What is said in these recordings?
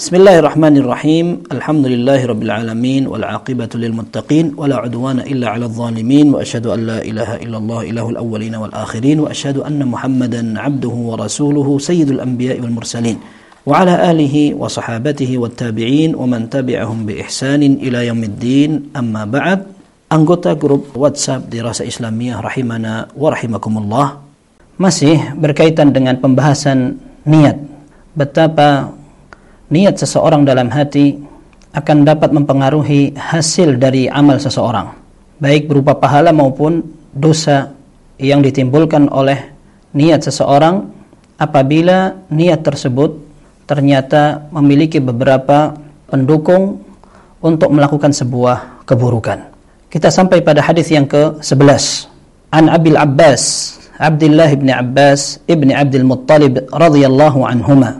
بسم الله الرحمن الرحيم الحمد لله رب العالمين والعاقبة للمتقين ولا عدوان إلا على الظالمين وأشهد أن لا إله إلا الله إله الأولين والآخرين وأشهد أن محمدا عبده ورسوله سيد الأنبياء والمرسلين وعلى آله وصحابته والتابعين ومن تبعهم بإحسان إلى يوم الدين أما بعد anggota grup WhatsApp di Rasa Islamiyah rahimana wa rahimakumullah. Masih berkaitan dengan pembahasan niat. Betapa niat seseorang dalam hati akan dapat mempengaruhi hasil dari amal seseorang baik berupa pahala maupun dosa yang ditimbulkan oleh niat seseorang apabila niat tersebut ternyata memiliki beberapa pendukung untuk melakukan sebuah keburukan. Kita sampai pada hadis yang ke-11. An Abil Abbas, Abdullah bin Abbas ibni Abdul Muttalib radhiyallahu anhuma.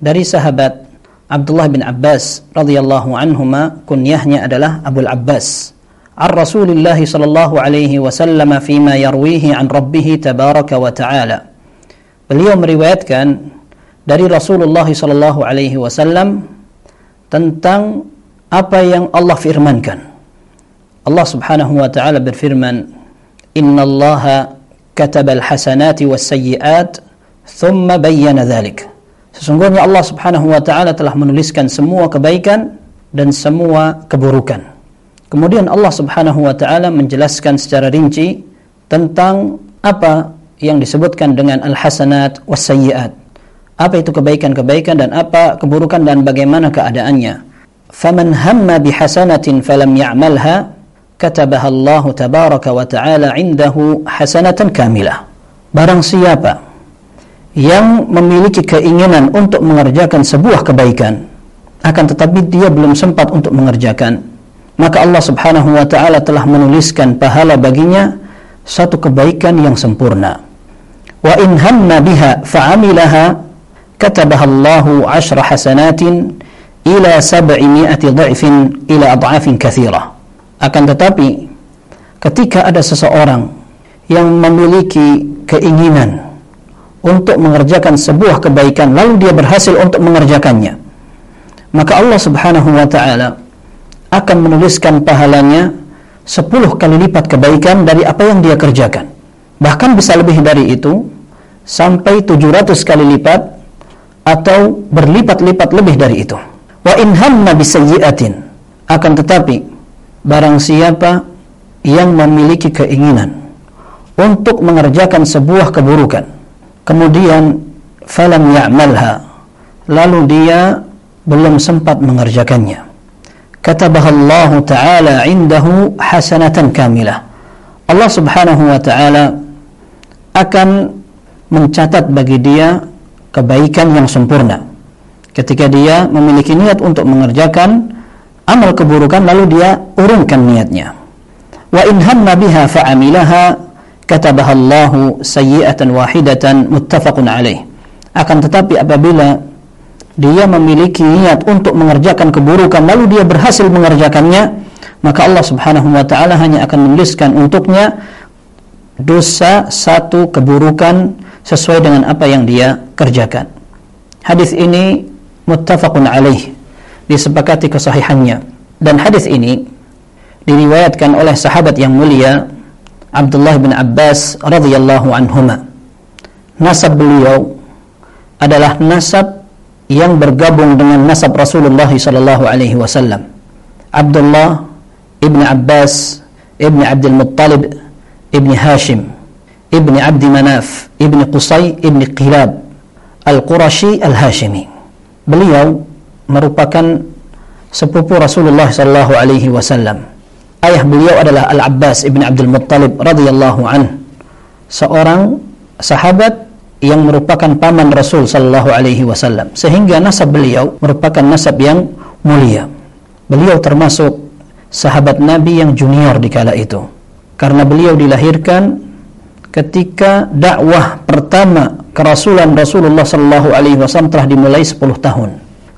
Dari sahabat Abdullah bin Abbas radhiyallahu anhuma kunyahnya adalah Abu Abbas. Ar Rasulullah sallallahu alaihi wasallam fima yarwihi an rabbih tabaraka wa ta'ala. Beliau meriwayatkan dari Rasulullah sallallahu alaihi wasallam tentang apa yang Allah firmankan. Allah Subhanahu wa taala berfirman, "Inna Allah kataba al-hasanati was-sayyi'at, thumma bayyana dzalik." Sesungguhnya Allah Subhanahu wa taala telah menuliskan semua kebaikan dan semua keburukan. Kemudian Allah Subhanahu wa taala menjelaskan secara rinci tentang apa yang disebutkan dengan al-hasanat was. Apa itu kebaikan-kebaikan dan apa keburukan dan bagaimana keadaannya. Faman hamma bihasanatin falam ya'malha katabaha Allah tabaraka wa ta'ala indahu hasanatan. Barang siapa yang memiliki keinginan untuk mengerjakan sebuah kebaikan akan tetapi dia belum sempat untuk mengerjakan. Maka Allah Subhanahu wa taala telah menuliskan pahala baginya satu kebaikan yang sempurna. Wa in hamma biha fa'amilaha katabaha Allahu 'ashra hasanatin ila sab'imi'ati dha'fin ila adhafin katsira akan tetapi ketika ada seseorang yang memiliki keinginan untuk mengerjakan sebuah kebaikan lalu dia berhasil untuk mengerjakannya. Maka Allah Subhanahu wa taala akan menuliskan pahalanya 10 kali lipat kebaikan dari apa yang dia kerjakan. Bahkan bisa lebih dari itu sampai 700 kali lipat atau berlipat-lipat lebih dari itu. Wa in hamma bisayyi'atin akan tetapi barang siapa yang memiliki keinginan untuk mengerjakan sebuah keburukan kemudian falam ya'malha. Lalu dia belum sempat mengerjakannya. Katabaha Allah taala indahu hasanatan kamilah. Allah Subhanahu wa taala akan mencatat bagi dia kebaikan yang sempurna. Ketika dia memiliki niat untuk mengerjakan amal keburukan lalu dia urungkan niatnya. Wa in hamma biha fa'amilaha katabaha Allahu sayyi'atan wahidatan muttafaqun alaih. Akan tetapi apabila dia memiliki niat untuk mengerjakan keburukan lalu dia berhasil mengerjakannya, maka Allah Subhanahu wa taala hanya akan menuliskan untuknya dosa satu keburukan sesuai dengan apa yang dia kerjakan. Hadis ini muttafaqun alaih disepakati kesahihannya dan hadis ini diriwayatkan oleh sahabat yang mulia Abdullah bin Abbas radhiyallahu anhuma. Nasab beliau adalah nasab yang bergabung dengan nasab Rasulullah sallallahu alaihi wasallam. Abdullah ibn Abbas ibn Abdul Muttalib ibn Hashim ibn Abdi Manaf ibn Qusay ibn Qilab Al-Qurashi Al-Hashimi. Beliau merupakan sepupu Rasulullah sallallahu alaihi wasallam ayah beliau adalah Al-Abbas ibn Abdul Muttalib radhiyallahu an. Seorang sahabat yang merupakan paman Rasul sallallahu alaihi wasallam. Sehingga nasab beliau merupakan nasab yang mulia. Beliau termasuk sahabat Nabi yang junior di kala itu. Karena beliau dilahirkan ketika dakwah pertama kerasulan Rasulullah sallallahu alaihi wasallam telah dimulai 10 tahun.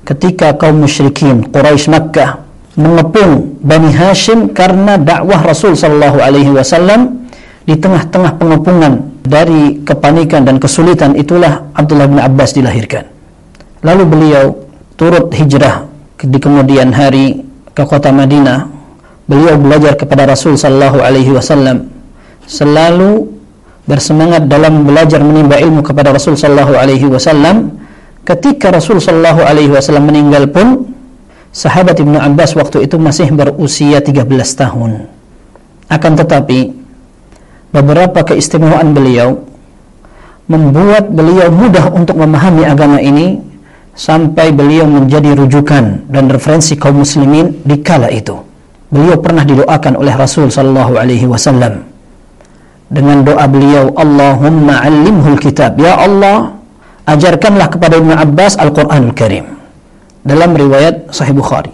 Ketika kaum musyrikin Quraisy Makkah mengepung Bani Hashim karena dakwah Rasul sallallahu alaihi wasallam di tengah-tengah pengepungan dari kepanikan dan kesulitan itulah Abdullah bin Abbas dilahirkan. Lalu beliau turut hijrah di kemudian hari ke kota Madinah. Beliau belajar kepada Rasul sallallahu alaihi wasallam. Selalu bersemangat dalam belajar menimba ilmu kepada Rasul sallallahu alaihi wasallam. Ketika Rasul sallallahu alaihi wasallam meninggal pun sahabat Ibnu Abbas waktu itu masih berusia 13 tahun. Akan tetapi beberapa keistimewaan beliau membuat beliau mudah untuk memahami agama ini sampai beliau menjadi rujukan dan referensi kaum muslimin di kala itu. Beliau pernah didoakan oleh Rasul sallallahu alaihi wasallam dengan doa beliau Allahumma 'allimhul kitab. Ya Allah ajarkanlah kepada Ibnu Abbas Al-Qur'anul Karim dalam riwayat Sahih Bukhari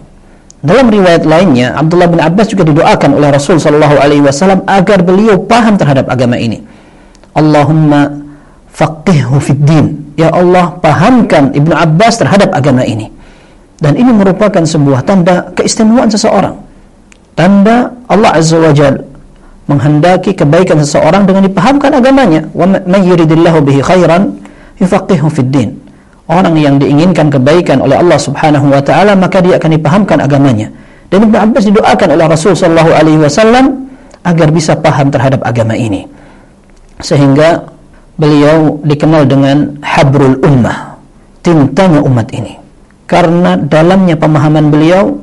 dalam riwayat lainnya Abdullah bin Abbas juga didoakan oleh Rasul sallallahu alaihi wasallam agar beliau paham terhadap agama ini Allahumma faqihhu fid din Ya Allah pahamkan Ibnu Abbas terhadap agama ini. Dan ini merupakan sebuah tanda keistimewaan seseorang. Tanda Allah Azza wa Jal menghendaki kebaikan seseorang dengan dipahamkan agamanya. Wa may yuridillahu bihi khairan yufaqihu fid din. Orang yang diinginkan kebaikan oleh Allah Subhanahu wa taala maka dia akan dipahamkan agamanya. Dan Ibnu Abbas didoakan oleh Rasul sallallahu alaihi wasallam agar bisa paham terhadap agama ini. Sehingga beliau dikenal dengan habrul ummah tintanya umat ini karena dalamnya pemahaman beliau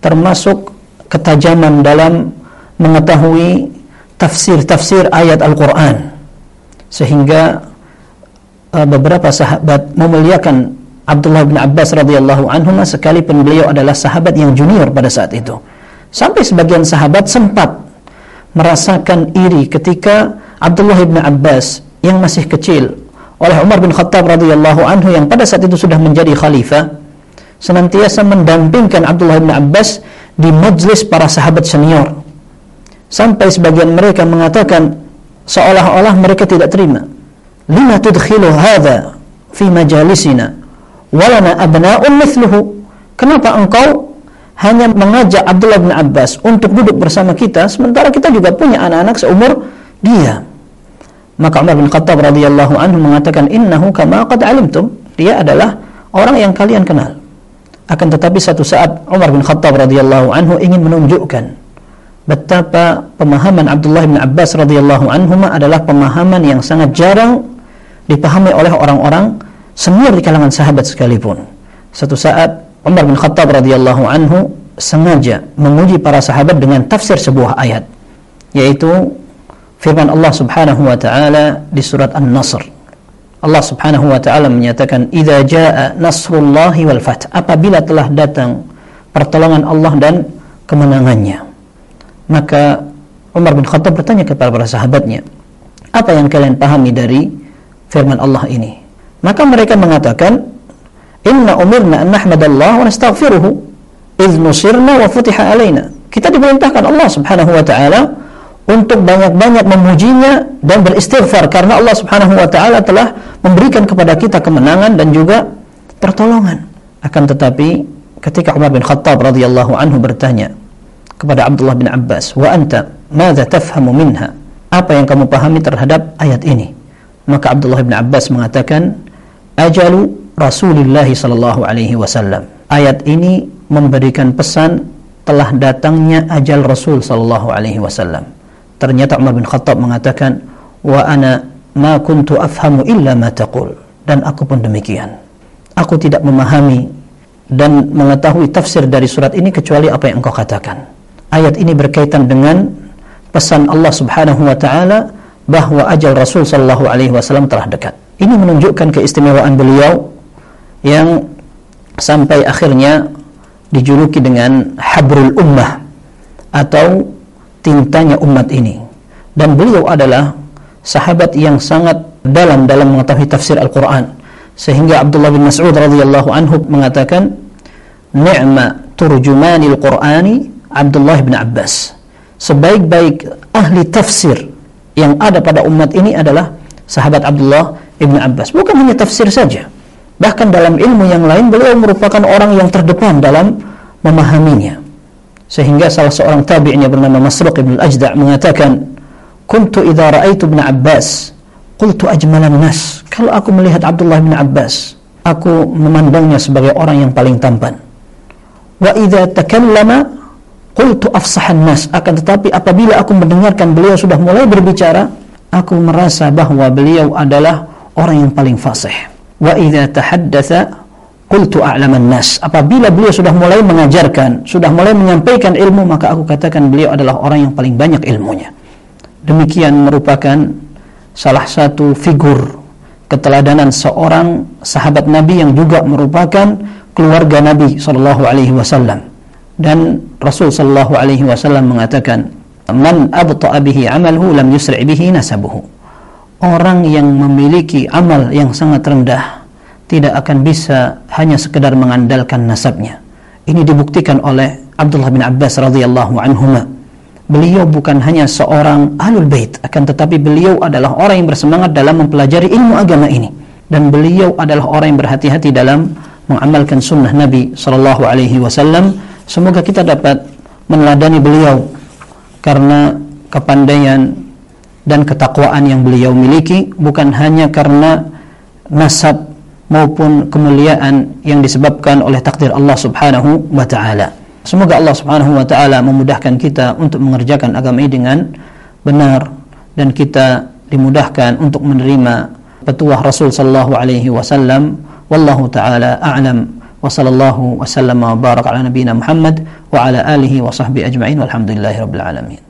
termasuk ketajaman dalam mengetahui tafsir-tafsir ayat Al-Quran sehingga uh, beberapa sahabat memuliakan Abdullah bin Abbas radhiyallahu anhu sekalipun beliau adalah sahabat yang junior pada saat itu. Sampai sebagian sahabat sempat merasakan iri ketika Abdullah bin Abbas yang masih kecil oleh Umar bin Khattab radhiyallahu anhu yang pada saat itu sudah menjadi khalifah senantiasa mendampingkan Abdullah bin Abbas di majlis para sahabat senior. Sampai sebagian mereka mengatakan seolah-olah mereka tidak terima lima tudkhilu hadha fi majalisina walana abna'un mithluhu kenapa engkau hanya mengajak Abdullah bin Abbas untuk duduk bersama kita sementara kita juga punya anak-anak seumur dia maka Umar bin Khattab radhiyallahu anhu mengatakan innahu kama qad alimtum. Dia adalah orang yang kalian kenal. Akan tetapi satu saat Umar bin Khattab radhiyallahu anhu ingin menunjukkan betapa pemahaman Abdullah bin Abbas radhiyallahu anhu adalah pemahaman yang sangat jarang dipahami oleh orang-orang senior di kalangan sahabat sekalipun. Satu saat Umar bin Khattab radhiyallahu anhu sengaja menguji para sahabat dengan tafsir sebuah ayat yaitu firman Allah Subhanahu wa taala di surat An-Nasr. Allah Subhanahu wa taala menyatakan idza jaa nasrullahi wal fath apabila telah datang pertolongan Allah dan kemenangannya. Maka Umar bin Khattab bertanya kepada para sahabatnya, apa yang kalian pahami dari firman Allah ini? Maka mereka mengatakan, Inna umirna an nahmadallah wa nastaghfiruhu idh nusirna wa futiha alaina. Kita diperintahkan Allah Subhanahu wa taala untuk banyak-banyak memujinya dan beristighfar karena Allah Subhanahu wa taala telah memberikan kepada kita kemenangan dan juga pertolongan. Akan tetapi ketika Umar bin Khattab radhiyallahu anhu bertanya kepada Abdullah bin Abbas, "Wa anta madza tafhamu minha?" Apa yang kamu pahami terhadap ayat ini? Maka Abdullah bin Abbas mengatakan, "Ajalu Rasulullah sallallahu alaihi wasallam." Ayat ini memberikan pesan telah datangnya ajal Rasul sallallahu alaihi wasallam Ternyata Umar bin Khattab mengatakan, "Wa ana ma kuntu afhamu illa ma taqul." Dan aku pun demikian. Aku tidak memahami dan mengetahui tafsir dari surat ini kecuali apa yang engkau katakan. Ayat ini berkaitan dengan pesan Allah Subhanahu wa taala bahwa ajal Rasul sallallahu alaihi wasallam telah dekat. Ini menunjukkan keistimewaan beliau yang sampai akhirnya dijuluki dengan habrul ummah atau tintanya umat ini. Dan beliau adalah sahabat yang sangat dalam dalam mengetahui tafsir Al-Quran. Sehingga Abdullah bin Mas'ud radhiyallahu anhu mengatakan ni'ma turjumanil Qur'ani Abdullah bin Abbas. Sebaik-baik ahli tafsir yang ada pada umat ini adalah sahabat Abdullah bin Abbas. Bukan hanya tafsir saja. Bahkan dalam ilmu yang lain beliau merupakan orang yang terdepan dalam memahaminya. Sehingga salah seorang tabi'nya bernama Masruq ibn al-Ajda' mengatakan kuntu idza ra'aitu ibn Abbas qultu ajmalan nas. Kalau aku melihat Abdullah bin Abbas aku memandangnya sebagai orang yang paling tampan. Wa idza takallama qultu afsahan nas. Akan tetapi apabila aku mendengarkan beliau sudah mulai berbicara, aku merasa bahwa beliau adalah orang yang paling fasih. Wa idza tahaddatsa qultu a'laman nas. Apabila beliau sudah mulai mengajarkan, sudah mulai menyampaikan ilmu, maka aku katakan beliau adalah orang yang paling banyak ilmunya. Demikian merupakan salah satu figur keteladanan seorang sahabat Nabi yang juga merupakan keluarga Nabi sallallahu alaihi wasallam. Dan Rasul sallallahu alaihi wasallam mengatakan, "Man abta'a bihi 'amaluhu lam yusri' bihi nasabuhu." Orang yang memiliki amal yang sangat rendah tidak akan bisa hanya sekedar mengandalkan nasabnya. Ini dibuktikan oleh Abdullah bin Abbas radhiyallahu anhuma beliau bukan hanya seorang ahlul bait akan tetapi beliau adalah orang yang bersemangat dalam mempelajari ilmu agama ini dan beliau adalah orang yang berhati-hati dalam mengamalkan sunnah Nabi sallallahu alaihi wasallam semoga kita dapat meneladani beliau karena kepandaian dan ketakwaan yang beliau miliki bukan hanya karena nasab maupun kemuliaan yang disebabkan oleh takdir Allah Subhanahu wa taala. Semoga Allah Subhanahu wa taala memudahkan kita untuk mengerjakan agama ini dengan benar dan kita dimudahkan untuk menerima petuah Rasul sallallahu alaihi wasallam والله تعالى أعلم. وصلى الله وسلم وبارك على نبينا محمد وعلى آله وصحبه أجمعين والحمد لله رب العالمين.